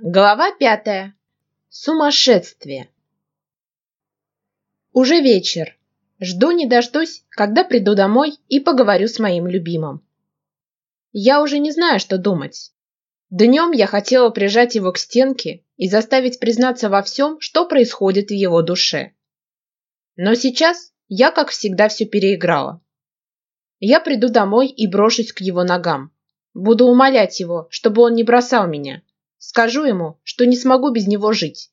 Глава пятая. Сумасшествие. Уже вечер. Жду не дождусь, когда приду домой и поговорю с моим любимым. Я уже не знаю, что думать. Днем я хотела прижать его к стенке и заставить признаться во всем, что происходит в его душе. Но сейчас я, как всегда, все переиграла. Я приду домой и брошусь к его ногам. Буду умолять его, чтобы он не бросал меня, Скажу ему, что не смогу без него жить.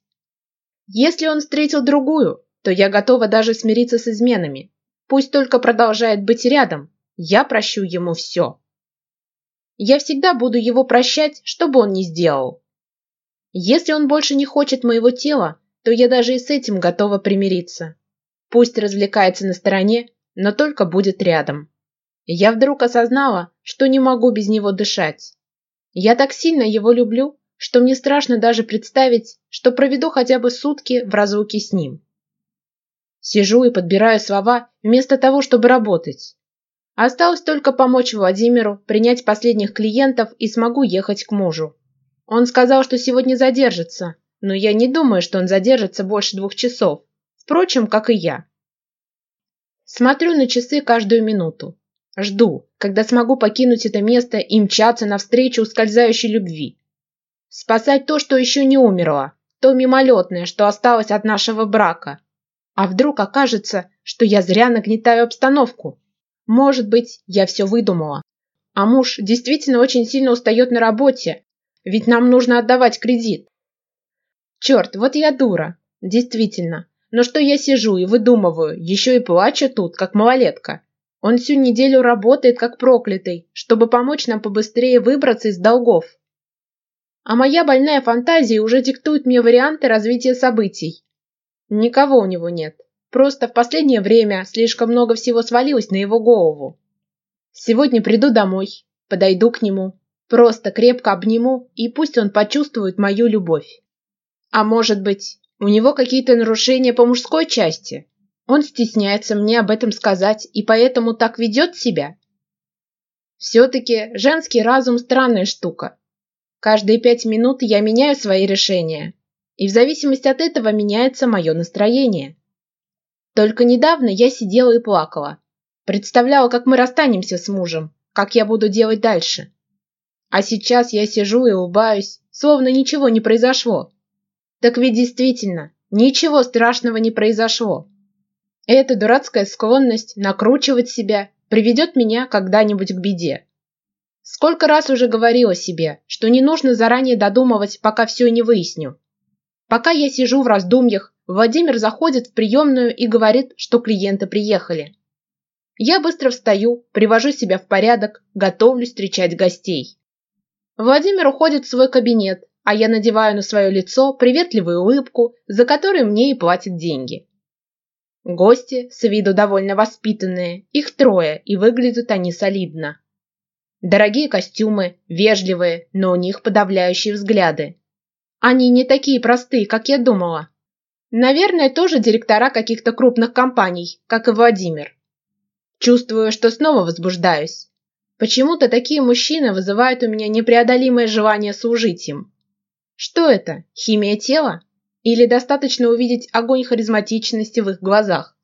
Если он встретил другую, то я готова даже смириться с изменами. Пусть только продолжает быть рядом. Я прощу ему все. Я всегда буду его прощать, что бы он ни сделал. Если он больше не хочет моего тела, то я даже и с этим готова примириться. Пусть развлекается на стороне, но только будет рядом. Я вдруг осознала, что не могу без него дышать. Я так сильно его люблю, что мне страшно даже представить, что проведу хотя бы сутки в разлуке с ним. Сижу и подбираю слова вместо того, чтобы работать. Осталось только помочь Владимиру принять последних клиентов и смогу ехать к мужу. Он сказал, что сегодня задержится, но я не думаю, что он задержится больше двух часов. Впрочем, как и я. Смотрю на часы каждую минуту. Жду, когда смогу покинуть это место и мчаться навстречу ускользающей любви спасать то, что еще не умерло, то мимолетное, что осталось от нашего брака. А вдруг окажется, что я зря нагнетаю обстановку? Может быть, я все выдумала. А муж действительно очень сильно устает на работе, ведь нам нужно отдавать кредит. Черт, вот я дура. Действительно. Но что я сижу и выдумываю, еще и плачу тут, как малолетка. Он всю неделю работает, как проклятый, чтобы помочь нам побыстрее выбраться из долгов а моя больная фантазия уже диктует мне варианты развития событий. Никого у него нет. Просто в последнее время слишком много всего свалилось на его голову. Сегодня приду домой, подойду к нему, просто крепко обниму, и пусть он почувствует мою любовь. А может быть, у него какие-то нарушения по мужской части? Он стесняется мне об этом сказать и поэтому так ведет себя? Все-таки женский разум – странная штука, Каждые пять минут я меняю свои решения, и в зависимости от этого меняется мое настроение. Только недавно я сидела и плакала. Представляла, как мы расстанемся с мужем, как я буду делать дальше. А сейчас я сижу и улыбаюсь, словно ничего не произошло. Так ведь действительно, ничего страшного не произошло. Эта дурацкая склонность накручивать себя приведет меня когда-нибудь к беде. Сколько раз уже говорила себе, что не нужно заранее додумывать, пока все не выясню. Пока я сижу в раздумьях, Владимир заходит в приемную и говорит, что клиенты приехали. Я быстро встаю, привожу себя в порядок, готовлюсь встречать гостей. Владимир уходит в свой кабинет, а я надеваю на свое лицо приветливую улыбку, за которую мне и платят деньги. Гости, с виду довольно воспитанные, их трое, и выглядят они солидно. Дорогие костюмы, вежливые, но у них подавляющие взгляды. Они не такие простые, как я думала. Наверное, тоже директора каких-то крупных компаний, как и Владимир. Чувствую, что снова возбуждаюсь. Почему-то такие мужчины вызывают у меня непреодолимое желание служить им. Что это? Химия тела? Или достаточно увидеть огонь харизматичности в их глазах?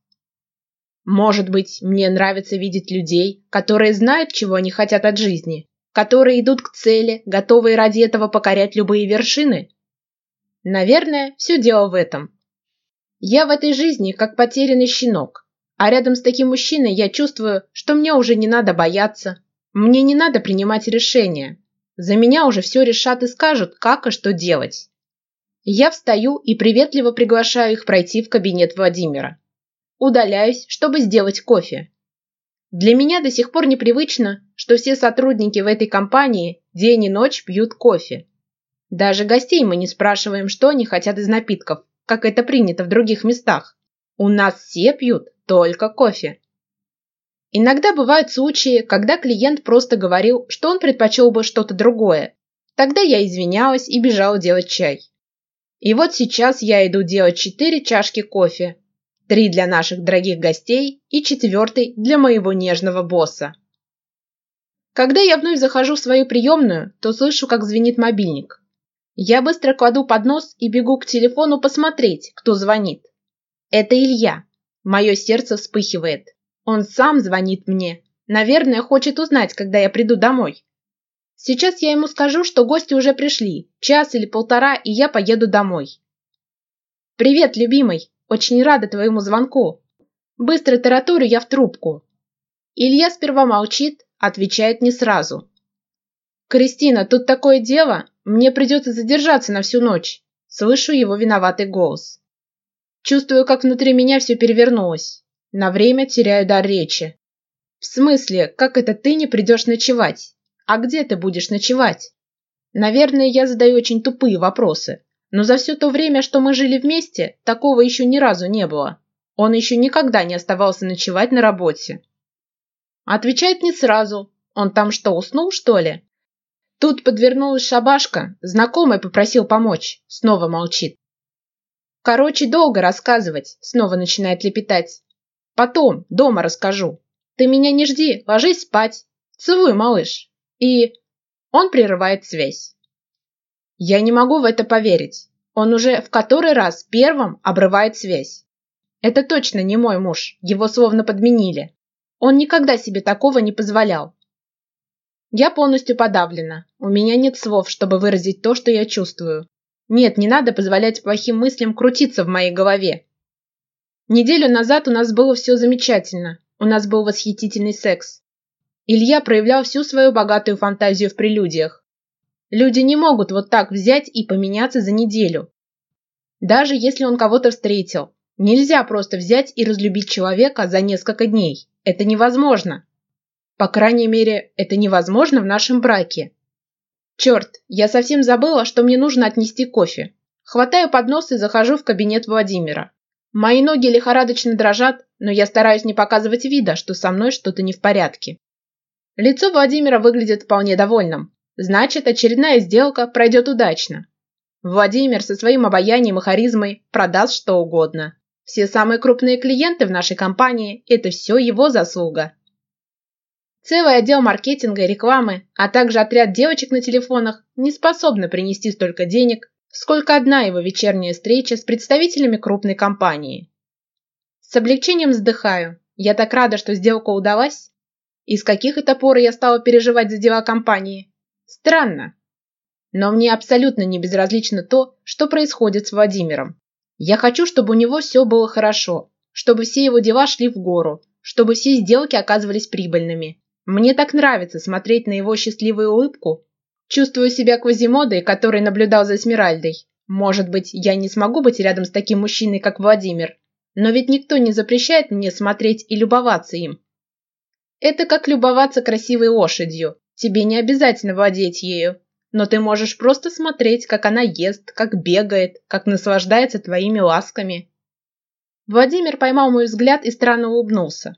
Может быть, мне нравится видеть людей, которые знают, чего они хотят от жизни, которые идут к цели, готовые ради этого покорять любые вершины. Наверное, все дело в этом. Я в этой жизни как потерянный щенок, а рядом с таким мужчиной я чувствую, что мне уже не надо бояться, мне не надо принимать решения. За меня уже все решат и скажут, как и что делать. Я встаю и приветливо приглашаю их пройти в кабинет Владимира. Удаляюсь, чтобы сделать кофе. Для меня до сих пор непривычно, что все сотрудники в этой компании день и ночь пьют кофе. Даже гостей мы не спрашиваем, что они хотят из напитков, как это принято в других местах. У нас все пьют только кофе. Иногда бывают случаи, когда клиент просто говорил, что он предпочел бы что-то другое. Тогда я извинялась и бежала делать чай. И вот сейчас я иду делать четыре чашки кофе, три для наших дорогих гостей и четвертый для моего нежного босса. Когда я вновь захожу в свою приемную, то слышу, как звенит мобильник. Я быстро кладу под нос и бегу к телефону посмотреть, кто звонит. Это Илья. Мое сердце вспыхивает. Он сам звонит мне. Наверное, хочет узнать, когда я приду домой. Сейчас я ему скажу, что гости уже пришли. Час или полтора, и я поеду домой. «Привет, любимый!» очень рада твоему звонку. Быстро тараторю я в трубку. Илья сперва молчит, отвечает не сразу. «Кристина, тут такое дело, мне придется задержаться на всю ночь», слышу его виноватый голос. Чувствую, как внутри меня все перевернулось. На время теряю дар речи. «В смысле, как это ты не придешь ночевать? А где ты будешь ночевать?» Наверное, я задаю очень тупые вопросы, но за все то время, что мы жили вместе, такого еще ни разу не было. Он еще никогда не оставался ночевать на работе. Отвечает не сразу. Он там что, уснул, что ли? Тут подвернулась шабашка, знакомый попросил помочь. Снова молчит. Короче, долго рассказывать, снова начинает лепетать. Потом, дома расскажу. Ты меня не жди, ложись спать. Целуй, малыш. И он прерывает связь. Я не могу в это поверить. Он уже в который раз первым обрывает связь. Это точно не мой муж, его словно подменили. Он никогда себе такого не позволял. Я полностью подавлена. У меня нет слов, чтобы выразить то, что я чувствую. Нет, не надо позволять плохим мыслям крутиться в моей голове. Неделю назад у нас было все замечательно. У нас был восхитительный секс. Илья проявлял всю свою богатую фантазию в прелюдиях. Люди не могут вот так взять и поменяться за неделю. Даже если он кого-то встретил. Нельзя просто взять и разлюбить человека за несколько дней. Это невозможно. По крайней мере, это невозможно в нашем браке. Черт, я совсем забыла, что мне нужно отнести кофе. Хватаю поднос и захожу в кабинет Владимира. Мои ноги лихорадочно дрожат, но я стараюсь не показывать вида, что со мной что-то не в порядке. Лицо Владимира выглядит вполне довольным. Значит, очередная сделка пройдет удачно. Владимир со своим обаянием и харизмой продаст что угодно. Все самые крупные клиенты в нашей компании – это все его заслуга. Целый отдел маркетинга и рекламы, а также отряд девочек на телефонах не способны принести столько денег, сколько одна его вечерняя встреча с представителями крупной компании. С облегчением вздыхаю. Я так рада, что сделка удалась. И с каких это пор я стала переживать за дела компании? Странно. Но мне абсолютно не безразлично то, что происходит с Владимиром. Я хочу, чтобы у него все было хорошо, чтобы все его дела шли в гору, чтобы все сделки оказывались прибыльными. Мне так нравится смотреть на его счастливую улыбку. Чувствую себя Квазимодой, который наблюдал за Смиральдой. Может быть, я не смогу быть рядом с таким мужчиной, как Владимир, но ведь никто не запрещает мне смотреть и любоваться им. Это как любоваться красивой лошадью тебе не обязательно владеть ею, но ты можешь просто смотреть, как она ест, как бегает, как наслаждается твоими ласками. Владимир поймал мой взгляд и странно улыбнулся.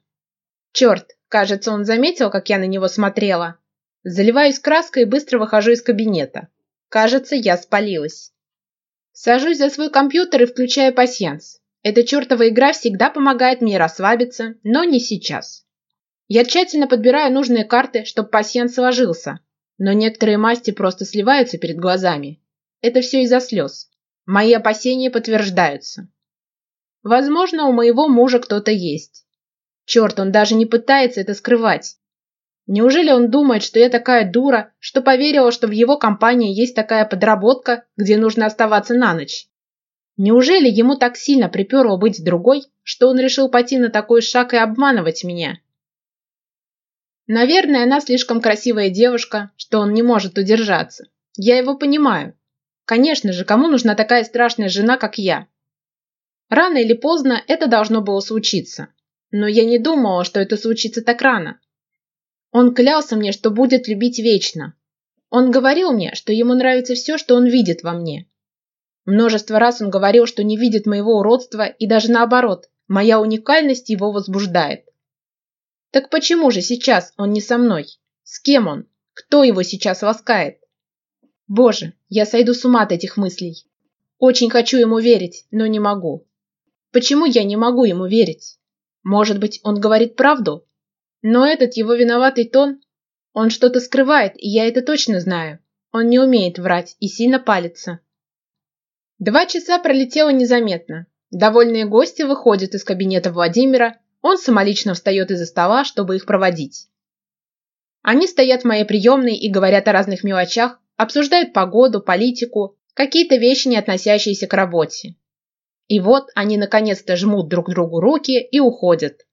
Черт, кажется, он заметил, как я на него смотрела. Заливаюсь краской и быстро выхожу из кабинета. Кажется, я спалилась. Сажусь за свой компьютер и включаю пасьянс. Эта чертова игра всегда помогает мне расслабиться, но не сейчас. Я тщательно подбираю нужные карты, чтобы пасьян сложился. Но некоторые масти просто сливаются перед глазами. Это все из-за слез. Мои опасения подтверждаются. Возможно, у моего мужа кто-то есть. Черт, он даже не пытается это скрывать. Неужели он думает, что я такая дура, что поверила, что в его компании есть такая подработка, где нужно оставаться на ночь? Неужели ему так сильно приперло быть другой, что он решил пойти на такой шаг и обманывать меня? Наверное, она слишком красивая девушка, что он не может удержаться. Я его понимаю. Конечно же, кому нужна такая страшная жена, как я? Рано или поздно это должно было случиться. Но я не думала, что это случится так рано. Он клялся мне, что будет любить вечно. Он говорил мне, что ему нравится все, что он видит во мне. Множество раз он говорил, что не видит моего уродства и даже наоборот, моя уникальность его возбуждает. Так почему же сейчас он не со мной? С кем он? Кто его сейчас ласкает? Боже, я сойду с ума от этих мыслей. Очень хочу ему верить, но не могу. Почему я не могу ему верить? Может быть, он говорит правду? Но этот его виноватый тон... Он что-то скрывает, и я это точно знаю. Он не умеет врать и сильно палится. Два часа пролетело незаметно. Довольные гости выходят из кабинета Владимира, он самолично встает из-за стола, чтобы их проводить. Они стоят в моей приемной и говорят о разных мелочах, обсуждают погоду, политику, какие-то вещи, не относящиеся к работе. И вот они наконец-то жмут друг другу руки и уходят.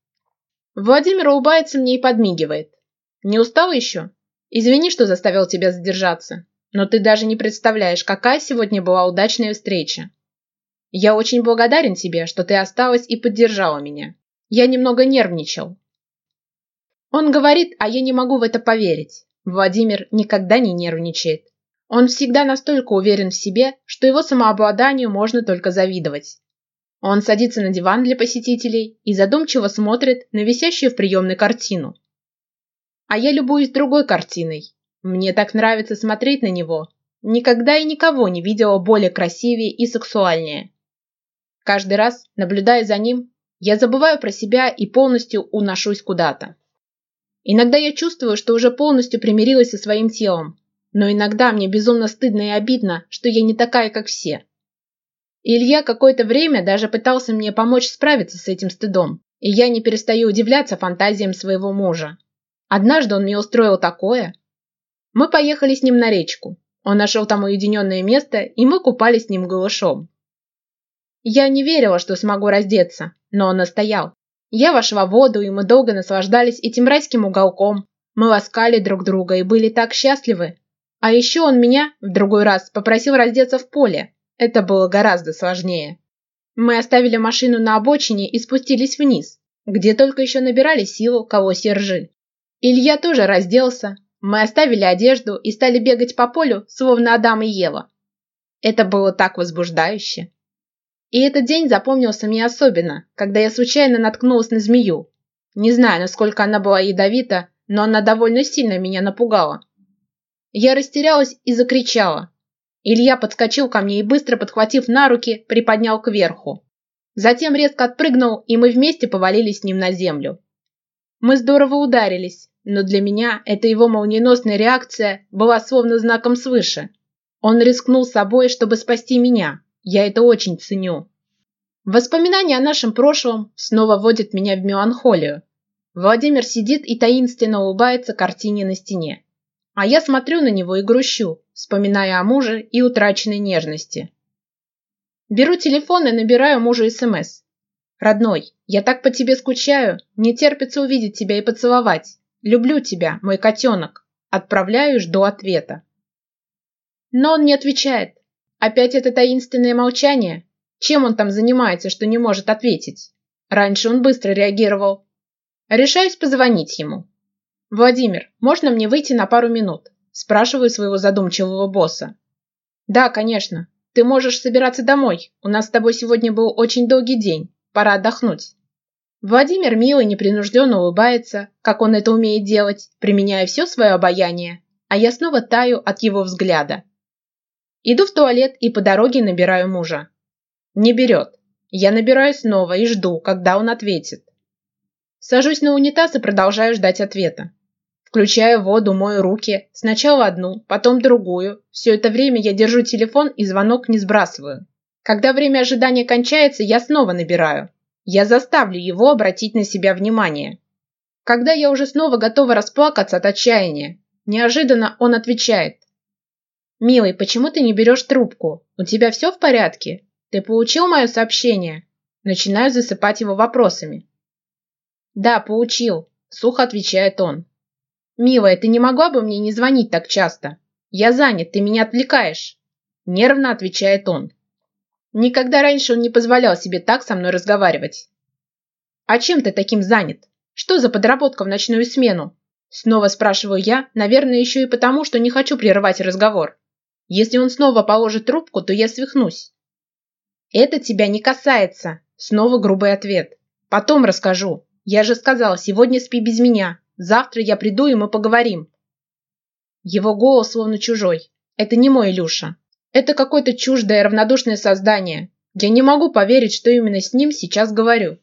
Владимир улыбается мне и подмигивает. «Не устал еще? Извини, что заставил тебя задержаться, но ты даже не представляешь, какая сегодня была удачная встреча. Я очень благодарен тебе, что ты осталась и поддержала меня. Я немного нервничал. Он говорит, а я не могу в это поверить. Владимир никогда не нервничает. Он всегда настолько уверен в себе, что его самообладанию можно только завидовать. Он садится на диван для посетителей и задумчиво смотрит на висящую в приемной картину. А я любуюсь другой картиной. Мне так нравится смотреть на него. Никогда и никого не видела более красивее и сексуальнее. Каждый раз, наблюдая за ним, я забываю про себя и полностью уношусь куда-то. Иногда я чувствую, что уже полностью примирилась со своим телом, но иногда мне безумно стыдно и обидно, что я не такая, как все. Илья какое-то время даже пытался мне помочь справиться с этим стыдом, и я не перестаю удивляться фантазиям своего мужа. Однажды он мне устроил такое. Мы поехали с ним на речку. Он нашел там уединенное место, и мы купались с ним голышом. Я не верила, что смогу раздеться, но он настоял. Я вошла в воду, и мы долго наслаждались этим райским уголком. Мы ласкали друг друга и были так счастливы. А еще он меня в другой раз попросил раздеться в поле. Это было гораздо сложнее. Мы оставили машину на обочине и спустились вниз, где только еще набирали силу, кого сержи. Илья тоже разделся. Мы оставили одежду и стали бегать по полю, словно Адам и Ева. Это было так возбуждающе. И этот день запомнился мне особенно, когда я случайно наткнулась на змею. Не знаю, насколько она была ядовита, но она довольно сильно меня напугала. Я растерялась и закричала. Илья подскочил ко мне и, быстро подхватив на руки, приподнял кверху. Затем резко отпрыгнул, и мы вместе повалились с ним на землю. Мы здорово ударились, но для меня эта его молниеносная реакция была словно знаком свыше. Он рискнул собой, чтобы спасти меня. Я это очень ценю. Воспоминания о нашем прошлом снова вводит меня в меланхолию. Владимир сидит и таинственно улыбается картине на стене. А я смотрю на него и грущу, вспоминая о муже и утраченной нежности. Беру телефон и набираю мужу СМС. «Родной, я так по тебе скучаю, не терпится увидеть тебя и поцеловать. Люблю тебя, мой котенок». Отправляю и жду ответа. Но он не отвечает, Опять это таинственное молчание? Чем он там занимается, что не может ответить? Раньше он быстро реагировал. Решаюсь позвонить ему. «Владимир, можно мне выйти на пару минут?» Спрашиваю своего задумчивого босса. «Да, конечно. Ты можешь собираться домой. У нас с тобой сегодня был очень долгий день. Пора отдохнуть». Владимир мило и непринужденно улыбается, как он это умеет делать, применяя все свое обаяние, а я снова таю от его взгляда. Иду в туалет и по дороге набираю мужа. Не берет. Я набираю снова и жду, когда он ответит. Сажусь на унитаз и продолжаю ждать ответа. Включаю воду, мою руки, сначала одну, потом другую. Все это время я держу телефон и звонок не сбрасываю. Когда время ожидания кончается, я снова набираю. Я заставлю его обратить на себя внимание. Когда я уже снова готова расплакаться от отчаяния, неожиданно он отвечает. «Милый, почему ты не берешь трубку? У тебя все в порядке? Ты получил мое сообщение?» Начинаю засыпать его вопросами. «Да, получил», – сухо отвечает он. «Милая, ты не могла бы мне не звонить так часто? Я занят, ты меня отвлекаешь!» Нервно отвечает он. Никогда раньше он не позволял себе так со мной разговаривать. «А чем ты таким занят? Что за подработка в ночную смену?» Снова спрашиваю я, наверное, еще и потому, что не хочу прерывать разговор. Если он снова положит трубку, то я свихнусь. Это тебя не касается. Снова грубый ответ. Потом расскажу. Я же сказал, сегодня спи без меня. Завтра я приду, и мы поговорим. Его голос словно чужой. Это не мой Илюша. Это какое-то чуждое равнодушное создание. Я не могу поверить, что именно с ним сейчас говорю.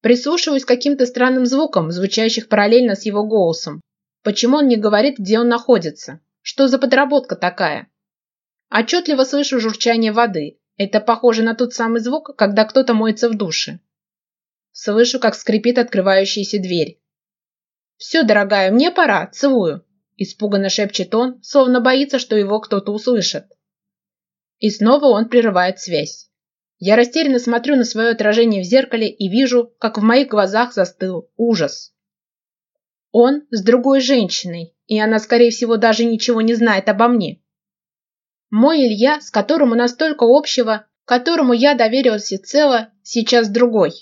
Прислушиваюсь к каким-то странным звукам, звучащих параллельно с его голосом. Почему он не говорит, где он находится? Что за подработка такая? Отчетливо слышу журчание воды. Это похоже на тот самый звук, когда кто-то моется в душе. Слышу, как скрипит открывающаяся дверь. «Все, дорогая, мне пора, целую!» Испуганно шепчет он, словно боится, что его кто-то услышит. И снова он прерывает связь. Я растерянно смотрю на свое отражение в зеркале и вижу, как в моих глазах застыл ужас. Он с другой женщиной, и она, скорее всего, даже ничего не знает обо мне. Мой Илья, с которым у нас настолько общего, которому я доверился всецело, сейчас другой.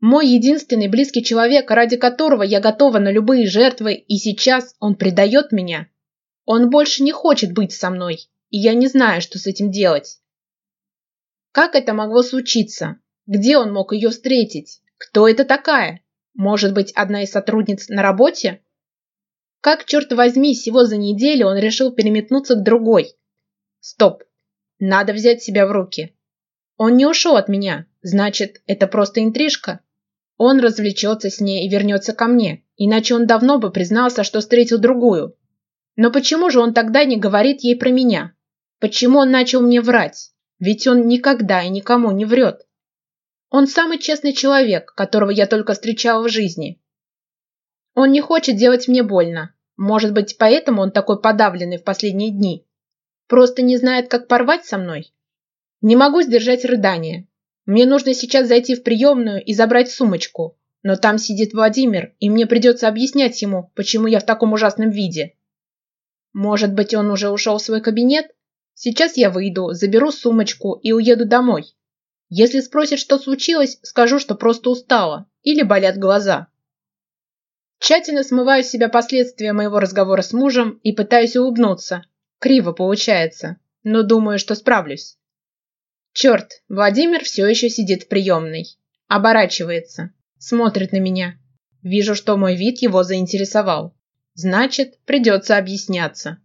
Мой единственный близкий человек, ради которого я готова на любые жертвы, и сейчас он предает меня. Он больше не хочет быть со мной, и я не знаю, что с этим делать. Как это могло случиться? Где он мог ее встретить? Кто это такая? Может быть, одна из сотрудниц на работе? Как, черт возьми, всего за неделю он решил переметнуться к другой, Стоп. Надо взять себя в руки. Он не ушел от меня. Значит, это просто интрижка. Он развлечется с ней и вернется ко мне. Иначе он давно бы признался, что встретил другую. Но почему же он тогда не говорит ей про меня? Почему он начал мне врать? Ведь он никогда и никому не врет. Он самый честный человек, которого я только встречала в жизни. Он не хочет делать мне больно. Может быть, поэтому он такой подавленный в последние дни просто не знает, как порвать со мной. Не могу сдержать рыдание. Мне нужно сейчас зайти в приемную и забрать сумочку. Но там сидит Владимир, и мне придется объяснять ему, почему я в таком ужасном виде. Может быть, он уже ушел в свой кабинет? Сейчас я выйду, заберу сумочку и уеду домой. Если спросит, что случилось, скажу, что просто устала или болят глаза. Тщательно смываю с себя последствия моего разговора с мужем и пытаюсь улыбнуться, Криво получается, но думаю, что справлюсь. Черт, Владимир все еще сидит в приемной. Оборачивается. Смотрит на меня. Вижу, что мой вид его заинтересовал. Значит, придется объясняться.